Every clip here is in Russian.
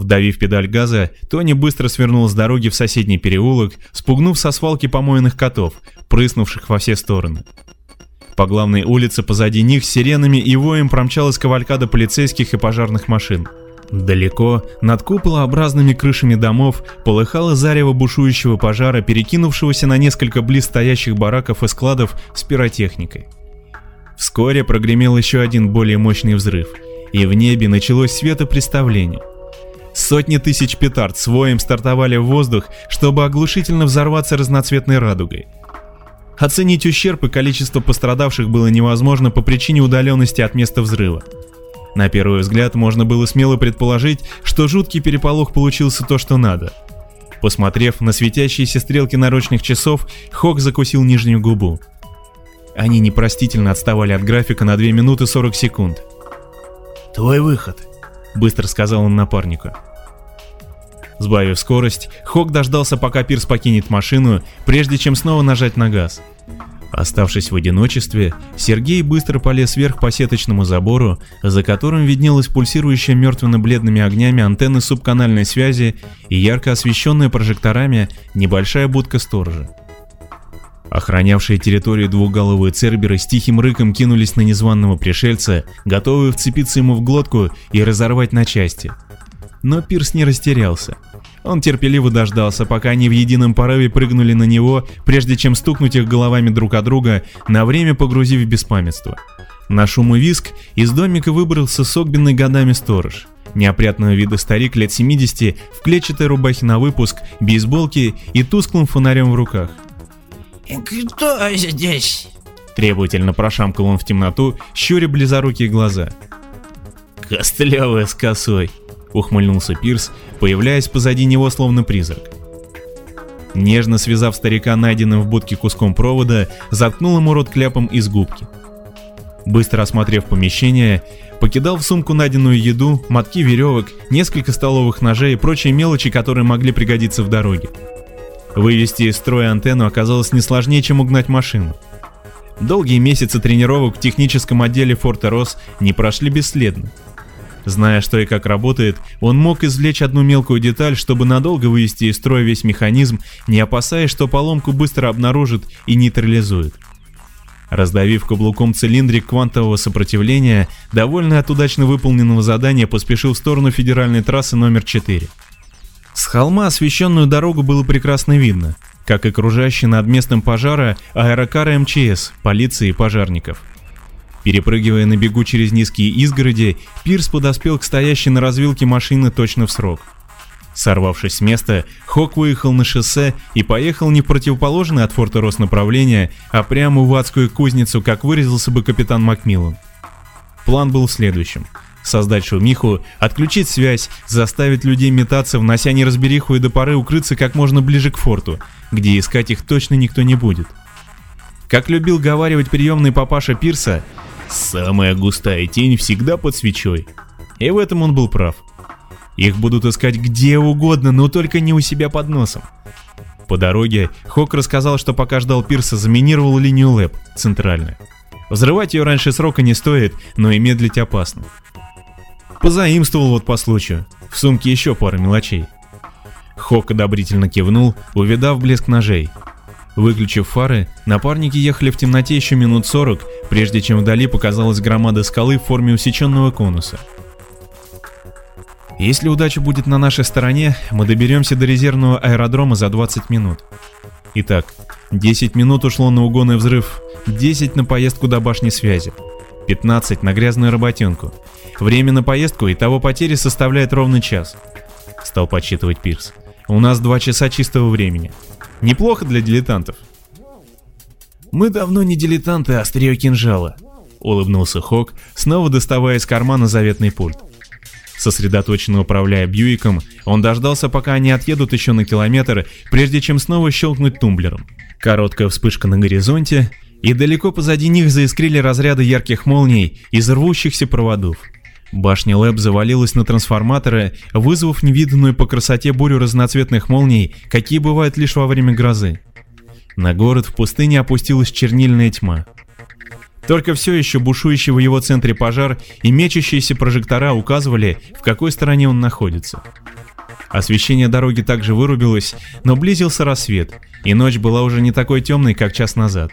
Вдавив педаль газа, Тони быстро свернул с дороги в соседний переулок, спугнув со свалки помоенных котов, прыснувших во все стороны. По главной улице позади них сиренами и воем промчалась кавалькада полицейских и пожарных машин. Далеко, над куполообразными крышами домов, полыхало зарево бушующего пожара, перекинувшегося на несколько близ стоящих бараков и складов с пиротехникой. Вскоре прогремел еще один более мощный взрыв, и в небе началось светопреставление. Сотни тысяч петард с воем стартовали в воздух, чтобы оглушительно взорваться разноцветной радугой. Оценить ущерб и количество пострадавших было невозможно по причине удаленности от места взрыва. На первый взгляд можно было смело предположить, что жуткий переполох получился то, что надо. Посмотрев на светящиеся стрелки наручных часов, Хок закусил нижнюю губу. Они непростительно отставали от графика на 2 минуты 40 секунд. «Твой выход», — быстро сказал он напарнику. Сбавив скорость, Хок дождался, пока Пирс покинет машину, прежде чем снова нажать на газ. Оставшись в одиночестве, Сергей быстро полез вверх по сеточному забору, за которым виднелась пульсирующая мертвенно-бледными огнями антенны субканальной связи и ярко освещенная прожекторами небольшая будка сторожа. Охранявшие территорию двухголовые церберы с тихим рыком кинулись на незваного пришельца, готовые вцепиться ему в глотку и разорвать на части. Но Пирс не растерялся. Он терпеливо дождался, пока они в едином порыве прыгнули на него, прежде чем стукнуть их головами друг от друга, на время погрузив в беспамятство. На шум и виск из домика выбрался согбенный годами сторож. Неопрятного вида старик лет 70 в клетчатой рубахе на выпуск, бейсболке и тусклым фонарем в руках. «Кто здесь?» Требовательно прошамкал он в темноту, щуря близорукие глаза. «Костлявая с косой», — ухмыльнулся Пирс, появляясь позади него словно призрак. Нежно связав старика найденным в будке куском провода, заткнул ему рот кляпом из губки. Быстро осмотрев помещение, покидал в сумку найденную еду, мотки веревок, несколько столовых ножей и прочие мелочи, которые могли пригодиться в дороге. Вывести из строя антенну оказалось не сложнее, чем угнать машину. Долгие месяцы тренировок в техническом отделе Форта Рос не прошли бесследно. Зная, что и как работает, он мог извлечь одну мелкую деталь, чтобы надолго вывести из строя весь механизм, не опасаясь, что поломку быстро обнаружит и нейтрализует. Раздавив каблуком цилиндрик квантового сопротивления, довольный от удачно выполненного задания поспешил в сторону федеральной трассы номер 4. С холма освещенную дорогу было прекрасно видно, как и кружащий над местом пожара аэрокары МЧС, полиции и пожарников. Перепрыгивая на бегу через низкие изгороди, Пирс подоспел к стоящей на развилке машины точно в срок. Сорвавшись с места, Хок выехал на шоссе и поехал не в противоположное от форта Рос направление, а прямо в адскую кузницу, как выразился бы капитан Макмиллан. План был следующим. Создать шумиху, отключить связь, заставить людей метаться, внося неразбериху и до поры укрыться как можно ближе к форту, где искать их точно никто не будет. Как любил говаривать приемный папаша Пирса, Самая густая тень всегда под свечой. И в этом он был прав. Их будут искать где угодно, но только не у себя под носом. По дороге Хок рассказал, что пока ждал Пирса, заминировал линию ЛЭП, центральную. Взрывать ее раньше срока не стоит, но и медлить опасно. Позаимствовал вот по случаю. В сумке еще пара мелочей. Хок одобрительно кивнул, увидав блеск ножей. Выключив фары, напарники ехали в темноте еще минут 40, прежде чем вдали показалась громада скалы в форме усеченного конуса. Если удача будет на нашей стороне, мы доберемся до резервного аэродрома за 20 минут. Итак, 10 минут ушло на угон и взрыв, 10 на поездку до башни связи, 15 на грязную работенку. Время на поездку и того потери составляет ровно час. Стал подсчитывать Пирс. У нас 2 часа чистого времени. Неплохо для дилетантов. Мы давно не дилетанты, а острие кинжала, улыбнулся Хок, снова доставая из кармана заветный пульт. Сосредоточенно управляя Бьюиком, он дождался, пока они отъедут еще на километр, прежде чем снова щелкнуть тумблером. Короткая вспышка на горизонте, и далеко позади них заискрили разряды ярких молний из рвущихся проводов. Башня Лэб завалилась на трансформаторы, вызвав невиданную по красоте бурю разноцветных молний, какие бывают лишь во время грозы. На город в пустыне опустилась чернильная тьма. Только все еще бушующий в его центре пожар и мечущиеся прожектора указывали, в какой стороне он находится. Освещение дороги также вырубилось, но близился рассвет, и ночь была уже не такой темной, как час назад.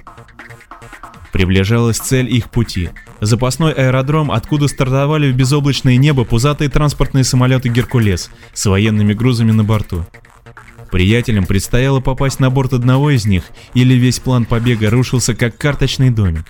Приближалась цель их пути – запасной аэродром, откуда стартовали в безоблачное небо пузатые транспортные самолеты «Геркулес» с военными грузами на борту. Приятелям предстояло попасть на борт одного из них, или весь план побега рушился как карточный домик.